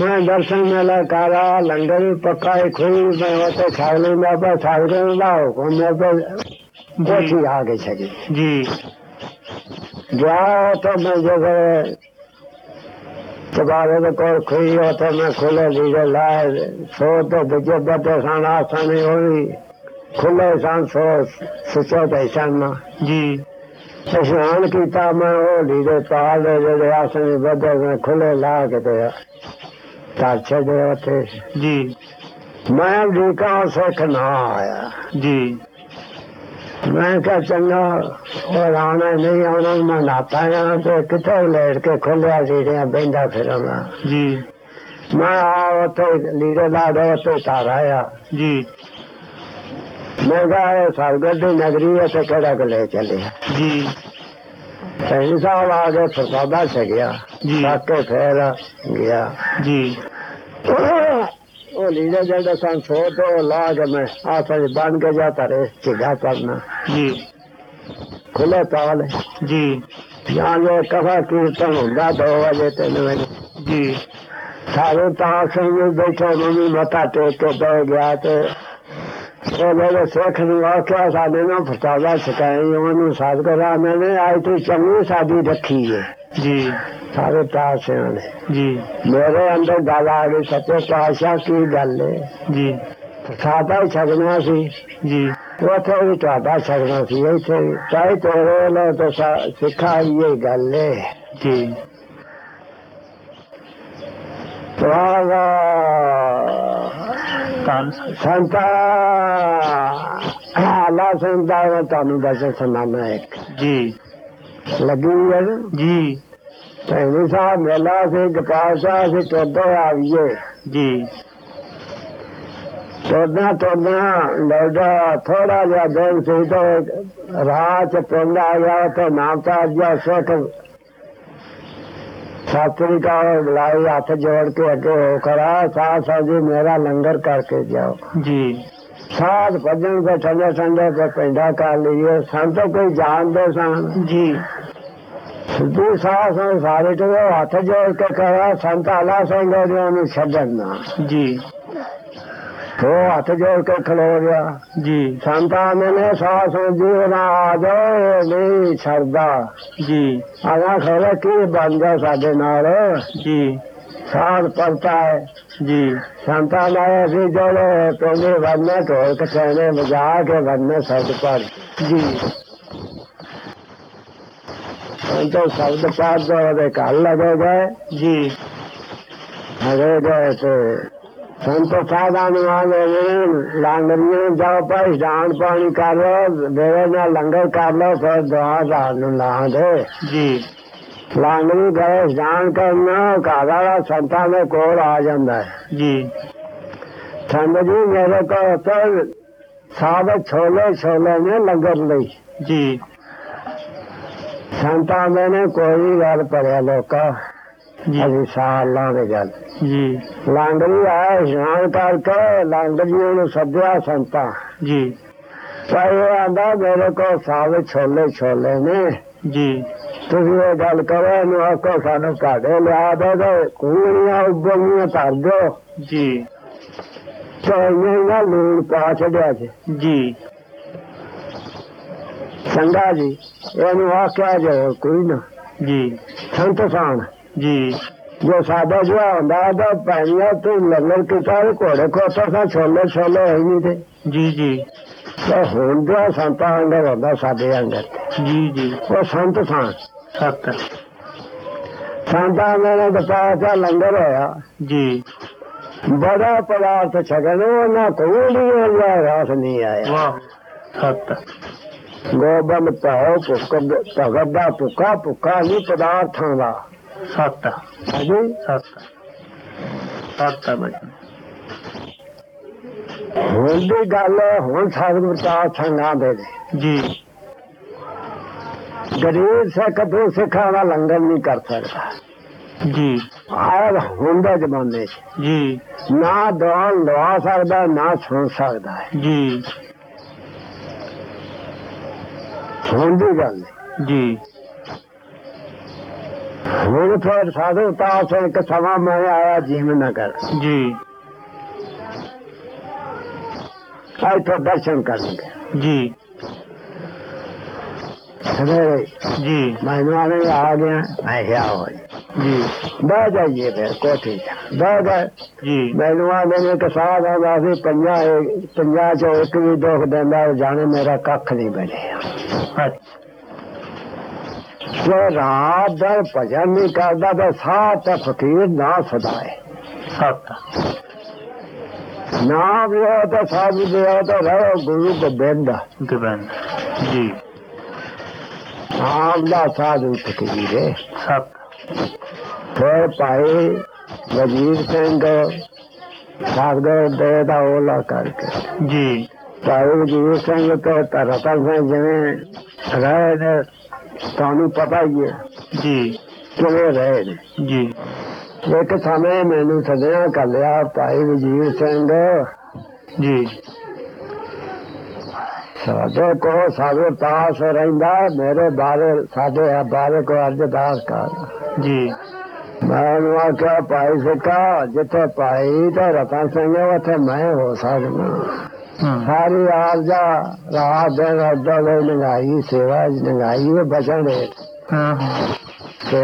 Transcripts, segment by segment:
ਮੈਂ ਦਰਸ਼ਨ ਮੇਲਾ ਕਾਰਾ ਲੰਗਰ ਵੀ ਪੱਕਾ ਹੀ ਖੋਈ ਮੈਂ ਉੱਥੇ ਛਾਗਲੇ ਮੈਂ ਆਪਾ ਛਾਗਲੇ ਦਾ ਹੁਕਮ ਮੈਂ ਤੇ ਕੋਠੀ ਆ ਗਈ ਛਗੀ ਜੀ ਗਿਆ ਤਾਂ ਮੈਂ ਜਦੋਂ ਸਵਾਰੇ ਦੇ ਕੋਲ ਖੋਈ ਉੱਥੇ ਮੈਂ ਖੁੱਲੇ ਲੀੜੇ ਲਾਏ ਸੋ ਤੇ ਦੂਜੇ ਬੱਤੇ ਸਨ ਆਸਾਨੀ ਹੋਈ ਖੁੱਲੇ ਸਨ ਸੋ ਸੁਚੋ ਤੇ ਸਨ ਜੀ ਇਸ਼ਨਾਨ ਕੀਤਾ ਮੈਂ ਉਹ ਲੀੜੇ ਪਾ ਲਏ ਜਿਹੜੇ ਆਸਣੀ ਬੱਤੇ ਮੈਂ ਖੁੱਲੇ ਲਾ ਕੇ ਤੇ ਤਾਂ ਛੱਡੇ ਉੱਥੇ ਜੀ। ਮੈਂ ਦੇਖਾ ਸਿੱਖ ਨਾ ਆਇਆ। ਜੀ। ਮੈਂ ਕਿਹਾ ਚੰਗਾ ਉਹ ਆਉਣਾ ਨਹੀਂ ਆਉਣਾ ਮੈਂ ਨਾਤਾ ਆ ਤੇ ਕਿੱਥੇ ਲੈਟ ਕੇ ਖੋਲਿਆ ਲੀੜਿਆਂ ਬੈਂਦਾ ਫਿਰਾਂਗਾ। ਜੀ। ਮੈਂ ਆ ਉੱਥੇ ਲੀੜੇ ਲਾ ਦੇ ਉੱਥੇ ਘਰ ਆਇਆ ਜੀ। ਮੈਂ ਕਿਹਾ ਇਹ ਸਰਗੜ ਦੀ ਨਗਰੀ ਤੇ ਕਿਹੜਾ ਕੋ ਲੈ ਚੱਲਿਆ। ਜੀ। ਸਹੀ ਸਾਹਿਬ ਆ ਕੇ ਫਰਸਾਦਾ ਛਕਿਆ ਸਾਕੇ ਫੇਰ ਗਿਆ। ਜੀ। ਉਹ ਲੀੜੇ ਜਿਹੜਾ ਸੰਨ ਛੋਟ ਲਾ ਕੇ ਮੈਂ ਆਸਾਂ ਬਣ ਕੇ ਜਾਤਾ ਰੇ ਚਿਗਾ ਕਰਨਾ। ਜੀ। ਖੁੱਲੇ ਤਾਲ। ਜੀ। ਜਾਂ ਜੋ ਕਥਾ ਕੀਰਤਨ ਹੁੰਦਾ ਦੋ ਵਜੇ ਤਿੰਨ ਵਜੇ। ਜੀ। ਸਾਰੇ ਤਾਂ ਸਿੰਘ ਬੈਠੇ ਮੰਮੀ ਮੱਥਾ ਟੇਕ ਕੇ ਬਹਿ ਗਿਆ ਤੇ ਉਹ ਮੇਰੇ ਸਿੱਖ ਨੂੰ ਆਖਿਆ ਸਾਡੇ ਨਾਲ ਫਸਾਦਾ ਸਿਕਾਈ ਉਹਨੂੰ ਸਾਧ ਕਰਾ ਮੈਨੇ ਅੱਜ ਤੂੰ ਚੰਗੀ ਸਾਡੀ ਰੱਖੀ ਹੈ ਜੀ। ਸਾਰੇ ਪਾਸਿਆਂ ਨੇ। ਜੀ। ਮੇਰੇ ਅੰਦਰ ਗੱਲ ਆ ਗਈ ਸੱਚੇ ਪਾਤਸ਼ਾਹ ਕੀ ਗੱਲ ਹੈ ਜੀ। ਸਾਦਾ ਹੀ ਛਕਣਾ ਸੀ। ਜੀ। ਉੱਥੇ ਵੀ ਤੁਹਾਡਾ ਛਕਣਾ ਸੀ ਇੱਥੇ। ਚਾਹੇ ਤੋਰੇ ਲੋ ਤਾਂ ਸਿੱਖਾ ਇਹ ਗੱਲ ਹੈ ਜੀ। ਵਾਹ ਤਾਂ ਸੰਤਾ ਅੱਲਾ ਸੰਤਾ ਦਾ ਤੁਹਾਨੂੰ ਦੱਸ ਸੁਣਾਣਾ ਇੱਕ। ਜੀ। ਲੱਗੀ ਹੈ? ਜੀ। ਭੈਣੀ ਸਾਹਿਬ ਮੇਲਾ ਸੀ ਗਪਾਲ ਸਾਹਿਬ ਸੀ ਤੋਦੋ ਆਈਏ ਜੀ। ਤੋਦਨਾ ਤੋਦਨਾ ਲੜਾ ਥੋੜਾ ਜਿਹਾ ਦਿਨ ਸੀ ਤਾਂ ਚ ਪਿੰਡ ਆ ਗਿਆ ਤੇ ਨਾਮ ਤਾਂ ਜਿਹਾ ਸਿੱਖ ਸਾਤਰੀ ਕਾ ਬੁਲਾਈ ਹੱਥ ਜੋੜ ਕੇ ਅੱਗੇ ਹੋ ਖੜਾ ਸਾਹ ਸਾਹਿਬ ਜੀ ਮੇਰਾ ਲੰਗਰ ਕਰਕੇ ਜਾਓ। ਜੀ। ਸਾਧ ਭਜਨ ਦੇ ਠੰਡੇ ਠੰਡੇ ਤੇ ਪਿੰਡਾ ਕਰ ਲਈਏ ਸਾਨੂੰ ਤਾਂ ਕੋਈ ਜਾਣਦੇ ਸਨ ਜੀ। ਸਿੱਧੂ ਸਨ ਸਾਰੇ ਤੇ ਹੱਥ ਜੋੜ ਕੇ ਕਹਾ ਸੰਤ ਆਲਾ ਸਿੰਘ ਜੀ ਉਹਨੂੰ ਛੱਡਣ ਨਾ। ਜੀ। ਉਹ ਹੱਥ ਜੋੜ ਕੇ ਖਲੋ ਗਿਆ। ਜੀ। ਸੰਤਾਂ ਨੇ ਸਾਹ ਸੰ ਜੀ ਇਹ ਨਹੀਂ ਛੱਡਦਾ ਜੀ। ਆਗਾ ਖੋਲੇ ਕੀ ਬਣਦਾ ਸਾਡੇ ਨਾਲ? ਜੀ। ਸਾਧ ਪਰਤਾ ਹੈ ਜੀ। ਸੰਤਾਂ ਨੇ ਸੀ ਜਿਹੜੇ ਪਹਿਲੇ ਵਰਨੇ ਢੋਲ ਕਚਾਣੇ ਵਜਾ ਕੇ ਵਰਨੇ ਸਬਦ ਪਰ ਜੀ। ਸੰਤੋ ਸ਼ਬਦ ਪਾਠ ਦੇ ਘਰ ਲਗੇ ਗਏ। ਜੀ। ਹਰੇ ਗਏ ਤੇ ਸੰਤੋ ਸਾਧਾ ਨੂੰ ਆਲੇ ਨੇ ਲਾਂਗਰੀਆਂ ਜਾਓ ਭਾਈ ਦਾਨ ਪਾਣੀ ਕਰ ਲੋ ਮੇਰੇ ਨਾਲ ਲੰਗਰ ਕਰ ਲੋ ਫਿਰ ਦੁਆ ਦਾ ਨੂੰ ਲਾ ਦੇ। ਜੀ। ਲਾਂਗਰੀ ਗਏ ਦਾਨ ਕਰਨਾ ਘਰ ਵਾਲਾ ਸੰਤਾਂ ਦੇ ਕੋਲ ਆ ਜਾਂਦਾ ਹੈ। ਜੀ। ਸੰਤ ਜੀ ਮੇਰੇ ਕੋਲ ਤਾਂ ਸਾਬਤ ਛੋਲੇ ਛੋਲੇ ਨੇ ਲੰਗਰ ਲਈ। ਜੀ। ਸੰਤਾਂ ਨੇ ਕੋਈ ਗੱਲ ਪੜਿਆ ਲੋਕਾ। ਅਸੀਂ ਸਾਲਾਂ ਦੇ ਗੱਲ ਜੀ। ਲਾਂਗਰੀ ਆਇਆ ਇਸ਼ਨਾਨ ਕਰਕੇ ਲਾਂਗਰੀ ਨੂੰ ਸੱਦਿਆ ਸੰਤਾਂ। ਜੀ। ਉਹ ਆਂਦਾ ਮੇਰੇ ਕੋਲ ਸਾਬਤ ਛੋਲੇ ਛੋਲੇ ਨੇ। ਜੀ। ਤੁਸੀਂ ਇਹ ਗੱਲ ਕਰੋ ਇਹਨੂੰ ਆਖੋ ਸਾਨੂੰ ਕਾਢੇ ਲਿਆ ਦੇ ਤੇ ਕੂੜੀਆਂ ਉੱਬਲੀਆਂ ਧਰ ਦਿਓ। ਜੀ। ਤੇ ਇਹਨਾਂ ਲੂਣ ਪਾ ਛੱਡਿਆ ਸੀ ਜੀ। ਸੰਗਾ ਜੀ ਇਹਨੂੰ ਆਖਿਆ ਜੋ ਕੋਈ ਨਾ। ਜੀ। ਸੰਤ ਸਾਨ ਜੀ। ਜੋ ਸਾਡਾ ਜਿਹਾ ਹੁੰਦਾ ਤਾਂ ਪੈਣੀਆਂ ਤੂੰ ਲੰਗਰ ਕੀਤਾ ਤੇ ਘੋੜੇ ਕੋਤਾ ਸਾ ਛੋਲੇ ਛੋਲੇ ਹੋਈ ਨਹੀਂ ਤੇ। ਜੀ ਜੀ। ਤੇ ਹੁਣ ਦਾ ਸੰਤਾਂ ਅੰਦਰ ਹੁੰਦਾ ਸਾਡੇ ਅੰਦਰ। ਜੀ ਜੀ। ਉਹ ਸੰਤ ਸਾਨ। ਸਤ। ਸੰਤਾਂ ਨੇ ਬਤਾਇਆ ਲੰਗਰ ਹੋਇਆ। ਜੀ। ਬੜਾ ਪਦਾਰਥ ਛਕਣ ਉਹਨਾਂ ਕੋਈ ਨਹੀਂ ਰਾਸ ਨਹੀਂ ਆਇਆ। ਵਾਹ। ਸਤ। ਗੋਬਨ ਪਾਉ ਪੁੱਕ ਭਗਤ ਦਾ ਪੁੱਕਾ ਪੁੱਕਾ ਨਹੀਂ ਪਦਾਰਥਾਂ ਦਾ। ਸਤ। ਹਾਂਜੀ। ਸਤ। ਸਤ ਬਚਨ ਹੁਣ ਦੀ ਗੱਲ ਹੁਣ ਸਾਧ ਬਤਾ ਸੰਗਾਂ ਦੇ। ਜੀ। ਗਰੀਬ ਸਿੱਖ ਦੋ ਸਿੱਖਾਂ ਦਾ ਲੰਗਰ ਨਹੀਂ ਕਰ ਸਕਦਾ। ਜੀ। ਆਹ ਹੁਣ ਦੇ ਜ਼ਮਾਨੇ 'ਚ। ਜੀ। ਨਾ ਦੁਆ ਲਵਾ ਸਕਦਾ ਨਾ ਸੁਣ ਸਕਦਾ। ਜੀ। ਹੁਣ ਦੀ ਗੱਲ। ਜੀ। ਹੁਣ ਫਿਰ ਸਾਧੂ ਤਾਸ ਇੱਕ ਸਮਾਂ ਮੈਂ ਆਇਆ ਜੀਵਨ ਨਗਰ। ਜੀ। ਇੱਥੋਂ ਦਰਸ਼ਨ ਕਰਨਗੇ। ਜੀ। ਸਵੇਰੇ ਜੀ। ਮੈਨੂੰ ਆਨੇ ਆ ਗਿਆ ਮੈਂ ਕਿਹਾ ਹੋਈ ਜੀ। ਬਹਿ ਜਾਈਏ ਫਿਰ ਕੋਠੀ ਤੇ। ਬਹਿ ਗਏ। ਜੀ। ਮੈਨੂੰ ਆਨੇ ਨੇ ਕਿ ਸਾਧ ਆਉਂਦਾ ਸੀ ਪੰਜਾ ਪੰਜਾ ਚੋਂ ਇੱਕ ਵੀ ਦੁੱਖ ਦਿੰਦਾ ਜਾਣੇ ਮੇਰਾ ਕੱਖ ਨਹੀਂ ਬਣਿਆ। ਅੱਛਾ। ਜੇ ਰਾਤ ਦਾ ਭਜਨ ਨਹੀਂ ਕਰਦਾ ਤਾਂ ਸਾਹ ਤੇ ਫਕੀਰ ਨਾ ਸਦਾਏ। ਸੱਤ। ਨਾ ਵੀ ਹੋ ਤਾਂ ਸਾਧੂ ਦੇ ਹੋ ਤਾਂ ਰਹੋ ਗੁਰੂ ਗੋਬਿੰਦ। ਗਵਨ ਜੀ। ਆਪ ਦਾ ਸਾਧੂ ਫਕੀਰ ਹੈ ਸੱਤ। ਫਿਰ ਭਾਈ ਵਜੀਰ ਸਿੰਘ ਸਾਗਰ ਦੇ ਦਾ ઓલા ਕਰਕੇ। ਜੀ। ਭਾਈ ਵਜੀਰ ਸਿੰਘ ਤੋਂ ਤਰਤਾ ਸਿੰਘ ਜਿਵੇਂ ਰਹੇ ਨੇ ਤੁਹਾਨੂੰ ਪਤਾ ਹੀ ਹੈ ਜੀ। ਕਿਵੇਂ ਰਹੇ ਨੇ। ਜੀ। ਇੱਕ ਸਮੇਂ ਮੈਨੂੰ ਸੱਜਣਾ ਕਰ ਲਿਆ ਭਾਈ ਵਜੀਰ ਸਿੰਘ ਜੀ। ਸਾਡੇ ਕੋ ਸਾਡੇ ਪਾਸ ਰਹਿੰਦਾ ਮੇਰੇ ਬਾਰੇ ਸਾਡੇ ਬਾਰੇ ਕੋ ਅਰਦਾਸ ਕਰ ਜੀ। ਮੈਂ ਉਹਨੂੰ ਆਖਿਆ ਭਾਈ ਸਿੱਕਾ ਜਿੱਥੇ ਭਾਈ ਤੇ ਰਤਨ ਸਿੰਘ ਉੱਥੇ ਮੈਂ ਹੋ ਸਕਦਾ। ਹਮ ਸਾਰੀ ਆਰਜਾ ਰਾਤ ਦਿਨ ਅੱਡਾ ਦੇ ਲੰਗਾਈ ਸੇਵਾ ਲੰਗਾਈ ਉਹ ਬਚਣ ਦੇ ਹਾਂ ਹਾਂ ਤੇ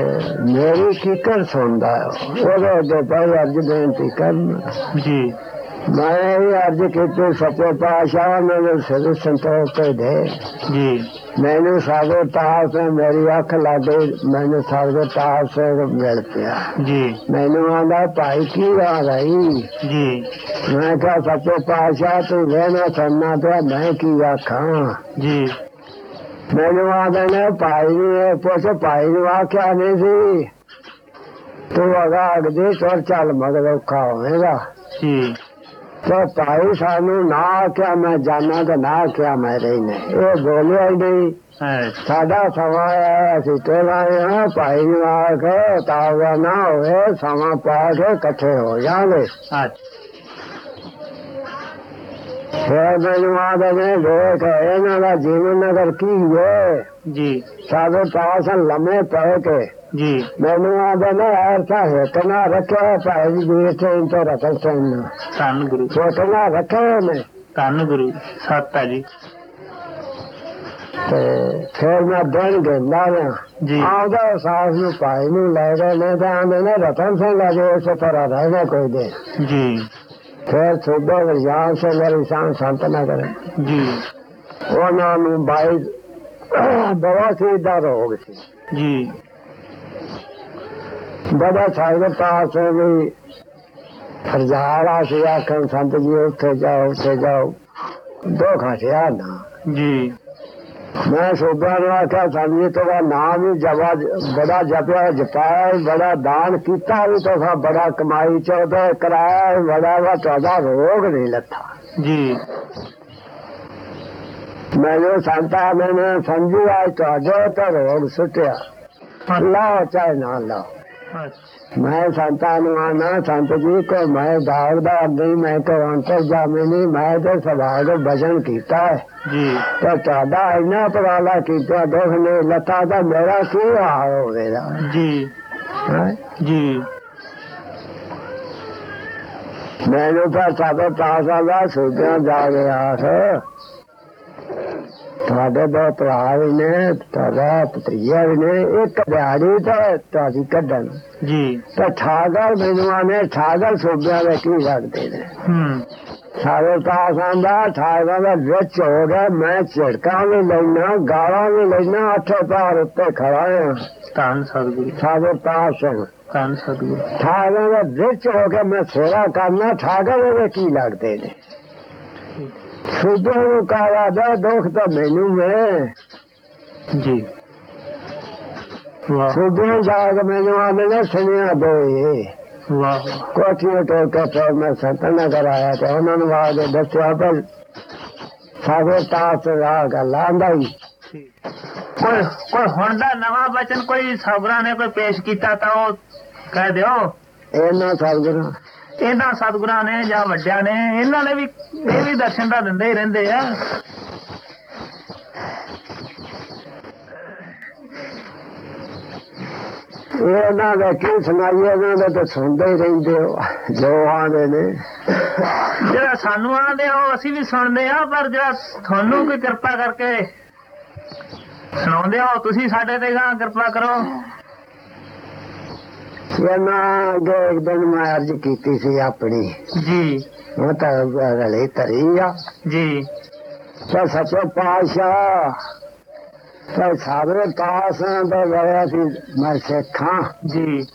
ਮੇਰੀ ਕਿਕਰ ਸੁਣਦਾ ਹੈ। ਉਹਦੇ ਅੱਗੇ ਭਾਈ ਅਰਜ ਬੇਨਤੀ ਕਰਨ ਜੀ ਮੈਂ ਇਹ ਅਰਜ ਕੀਤੀ ਸੱਚੇ ਪਾਤਸ਼ਾਹ ਮੈਨੂੰ ਸਿਰ ਸੰਤੋਖ ਦੇ। ਜੀ। ਮੈਨੂੰ ਸਾਗਰ ਤਾਰ ਸੇ ਮੇਰੀ ਅੱਖ ਲੱਗੇ ਮੈਨੂੰ ਸਾਗਰ ਤਾਰ ਸੇ ਮਿਲ ਪਿਆ। ਜੀ। ਮੈਨੂੰ ਆਂਦਾ ਭਾਈ ਕੀ ਆ ਰਹੀ ਜੀ? ਮੈਂ ਕਿਹਾ ਸੱਚੇ ਪਾਤਸ਼ਾਹ ਤੂੰ ਰਹਿਣਾ ਸੁਣਨਾ ਤੇ ਮੈਂ ਕੀ ਆਖਾਂ? ਜੀ। ਮੈਨੂੰ ਆਂਦਾ ਨੇ ਭਾਈ ਨੂੰ ਪੁੱਛ ਭਾਈ ਨੂੰ ਆਖਿਆ ਨਹੀਂ ਸੀ। ਤੂੰ ਅਗਾ ਅਗਦੇ ਤੁਰ ਚੱਲ ਮਗਰ ਔਖਾ ਹੋਵੇਗਾ। ਜੀ। ਤੇ ਭਾਈ ਸਾਨੂੰ ਨਾ ਆਖਿਆ ਮੈਂ ਜਾਣਾ ਤੇ ਨਾ ਆਖਿਆ ਮੈਂ ਰਹਿਣਾ ਇਹ ਬੋਲਿਆ ਹੀ ਨਹੀਂ। ਸਾਡਾ ਸਮਾਂ ਹੈ ਅਸੀਂ ਤੋਲਾਏ ਹਾਂ ਭਾਈ ਨੂੰ ਆਖ ਤਾਵਾ ਨਾ ਹੋਵੇ ਸਮਾਂ ਪਾ ਕੇ ਇਕੱਠੇ ਹੋ ਜਾਵਾਂਗੇ। ਆਦੇ ਨੇ ਵੇਖ ਇਹਨਾਂ ਦਾ ਜੀਵਨ ਨਗਰ ਕੀ ਹੈ? ਜੀ। ਸਾਡੇ ਪਾਸ ਲੰਮੇ ਪੈ ਕੇ ਜੀ। ਮੈਨੂੰ ਆਦੇ ਨੇ ਐਸਾ ਹਿੱਕਣਾ ਰੱਖਿਆ ਭਾਈ ਜੀ ਵੀਰ ਸਿੰਘ ਤੋਂ ਰਤਨ ਸਿੰਘ ਨੂੰ। ਧੰਨ ਗੁਰੂ। ਹਿੱਕਣਾ ਰੱਖਿਆ ਨੇ ਧੰਨ ਗੁਰੂ। ਸੱਤ ਹੈ ਜੀ। ਤੇ ਫਿਰ ਮੈਂ ਦਿਨ ਗੰਦਾ ਨਾ ਜੀ। ਆਉਂਦਾ ਸਾਸ ਨੂੰ ਭਾਈ ਨੂੰ ਲੈ ਗਏ ਨੇ ਤਾਂ ਆਂਦੇ ਨੇ ਰਤਨ ਸਿੰਘ ਅਜੇ ਉਸੇ ਤਰ੍ਹਾਂ ਰਹਿਣਾ ਕੋਈ ਦੇ ਜੀ। ਫਿਰ ਸੂਬੇ ਵਿਜਾਨ ਸੇ ਮੇਰੀ ਸਾਂ ਸੰਤ ਨਗਰ ਜੀ। ਉਹਨਾਂ ਨੂੰ ਬਾਈ ਬਵਾਸੀਰ ਦਾ ਰੋਗ ਸੀ। ਜੀ। ਬੜਾ ਸਾਈਡ ਪਾਸ ਵੀ ਫਰਜ਼ਾਰਾ ਸੀ ਆਖਣ ਸੰਤ ਜੀ ਉੱਥੇ ਜਾਓ ਉੱਥੇ ਜਾਓ। ਦੋ ਘਾਟਿਆ ਨਾ। ਜੀ। ਮੈਂ ਸੂਬੇ ਨੂੰ ਆਖਿਆ ਸੰਜੀ ਤੁਹਾਡਾ ਨਾਮ ਹੀ ਜਵਾ ਬੜਾ ਜਪਿਆ ਜਪਾਇਆ ਬੜਾ ਦਾਨ ਕੀਤਾ ਵੀ ਤੁਸੀਂ ਬੜਾ ਕਮਾਈ ਚੋਦੇ ਕਰਾਇਆ ਬੜਾ ਵਾ ਤੁਹਾਡਾ ਰੋਗ ਨਹੀਂ ਲੱਥਾ। ਜੀ। ਮੈਨੂੰ ਸੰਤਾ ਨੇ ਸੰਜੂ ਆ ਤੁਹਾਡੇ ਤੇ ਰੋਗ ਸੁੱਟਿਆ। ਲਾਓ ਚਾਹੇ ਨਾ ਲਾਓ ਅੱਛਾ। ਮੈਂ ਸੰਤਾਂ ਨੂੰ ਆਨਾ ਸੰਤ ਜੀ ਕੋ ਮੈਂ ਦਾਗਦਾ ਨਹੀਂ ਮੈਂ ਕੋ ਅੰਤਰ ਜਾਮੇ ਨਹੀਂ ਮੈਂ ਤੇ ਸਵਾਗ ਭਜਨ ਕੀਤਾ ਹੈ। ਜੀ। ਤੇ ਤੁਹਾਡਾ ਇੰਨਾ ਪਰਾਲਾ ਕੀਤਾ ਦੁੱਖ ਨੇ ਲੱਤਾ ਦਾ ਮੇਰਾ ਕੀ ਹਾਲ ਹੋਵੇਗਾ ਜੀ? ਜੀ। ਮੈਨੂੰ ਤਾਂ ਸਾਡੇ ਤਾਸਾ ਦਾ ਸੋਚਿਆ ਜਾ ਗਿਆ ਹੈ। ਤੁਹਾਡੇ ਦੋ ਭਰਾ ਵੀ ਨੇ ਤੁਹਾਡਾ ਪਤਰੀਆ ਵੀ ਨੇ ਇੱਕ ਦਿਹਾੜੀ ਤਾਂ ਤੁਹਾਡੀ ਕੱਢਣ। ਜੀ। ਤਾਂ ਠਾਗਰ ਮੈਨੂੰ ਆਨੇ ਠਾਗਰ ਸੋਭਿਆ ਦੇ ਕੀ ਲੱਗਦੇ ਨੇ। ਹਮ ਸਾਰੇ ਪਾਸ ਆਂਦਾ ਠਾਗਰ ਦਾ ਵਿੱਚ ਹੋ ਗਿਆ ਮੈਂ ਝੜਕਾਂ ਵੀ ਲੈਣਾ ਗਾਲਾਂ ਵੀ ਲੈਣਾ ਅੱਠੇ ਪਾਰ ਉੱਤੇ ਖੜਾ ਹਾਂ ਧੰਨ ਸਤਿਗੁਰੂ। ਸਾਰੇ ਪਾਸ ਧੰਨ ਸਤਿਗੁਰੂ। ਠਾਗਰ ਦਾ ਵਿੱਚ ਹੋ ਕੇ ਮੈਂ ਸੇਵਾ ਕਰਨਾ ਠਾਗਰ ਦੇ ਕੀ ਲੱਗਦੇ ਨੇ? ਸੁਬਹ ਨੂੰ ਕਾਲਾ ਦਾ ਦੁੱਖ ਤਾਂ ਮੈਨੂੰ ਮੈਂ ਜੀ ਵਾਹ ਸੁਬਹ ਜਾ ਕੇ ਮੈਨੂੰ ਆਨੇ ਨੇ ਸੁਣਿਆ ਦੋਏ ਵਾਹ ਕੋਠੀ ਤੋਂ ਕੇ ਫਿਰ ਮੈਂ ਸੰਤਨਾ ਕਰਾਇਆ ਤੇ ਉਹਨਾਂ ਨੂੰ ਆਵਾਜ਼ ਦੱਸਿਆ ਪਰ ਸਾਡੇ ਤਾਸ ਆ ਗੱਲ ਆਂਦਾ ਹੀ ਠੀਕ। ਕੋਈ ਕੋਈ ਹੁਣ ਦਾ ਨਵਾਂ ਬਚਨ ਕੋਈ ਸਬਰਾਂ ਨੇ ਕੋਈ ਪੇਸ਼ ਕੀਤਾ ਤਾਂ ਉਹ ਕਹਿ ਦਿਓ ਇਹਨਾਂ ਸਤਿਗੁਰੂ ਇਹਨਾਂ ਸਤਿਗੁਰਾਂ ਨੇ ਜਾਂ ਵੱਡਿਆਂ ਨੇ ਇਹਨਾਂ ਨੇ ਵੀ ਇਹ ਵੀ ਦਰਸ਼ਨ ਤਾਂ ਦਿੰਦੇ ਹੀ ਰਹਿੰਦੇ ਆ। ਇਹਨਾਂ ਦਾ ਕੀ ਸੁਣਾਈਏ ਇਹਨਾਂ ਦਾ ਤਾਂ ਸੁਣਦੇ ਹੀ ਰਹਿੰਦੇ ਹੋ ਜੋ ਆਉਂਦੇ ਨੇ। ਜਿਹੜਾ ਸਾਨੂੰ ਆਂਦੇ ਉਹ ਅਸੀਂ ਵੀ ਸੁਣਦੇ ਆ ਪਰ ਜਿਹੜਾ ਤੁਹਾਨੂੰ ਕੋਈ ਕਿਰਪਾ ਕਰਕੇ ਸੁਣਾਉਂਦੇ ਹੋ ਤੁਸੀਂ ਸਾਡੇ ਤੇ ਗਾਂ ਕਿਰਪਾ ਕਰੋ। ਅੱਗੇ ਇੱਕ ਦਿਨ ਮੈਂ ਅਰਜ਼ ਕੀਤੀ ਸੀ ਆਪਣੀ। ਜੀ। ਉਹ ਤਾਂ ਰਲੇ ਤਰੀ ਆ। ਜੀ। ਤੇ ਸੱਚੇ ਪਾਤਸ਼ਾਹ ਤੇ ਸਾਬਰੇ ਪਾਸਾਂ ਦਾ ਗਿਆ ਸੀ ਮੈਂ ਸਿੱਖਾਂ ਜੀ।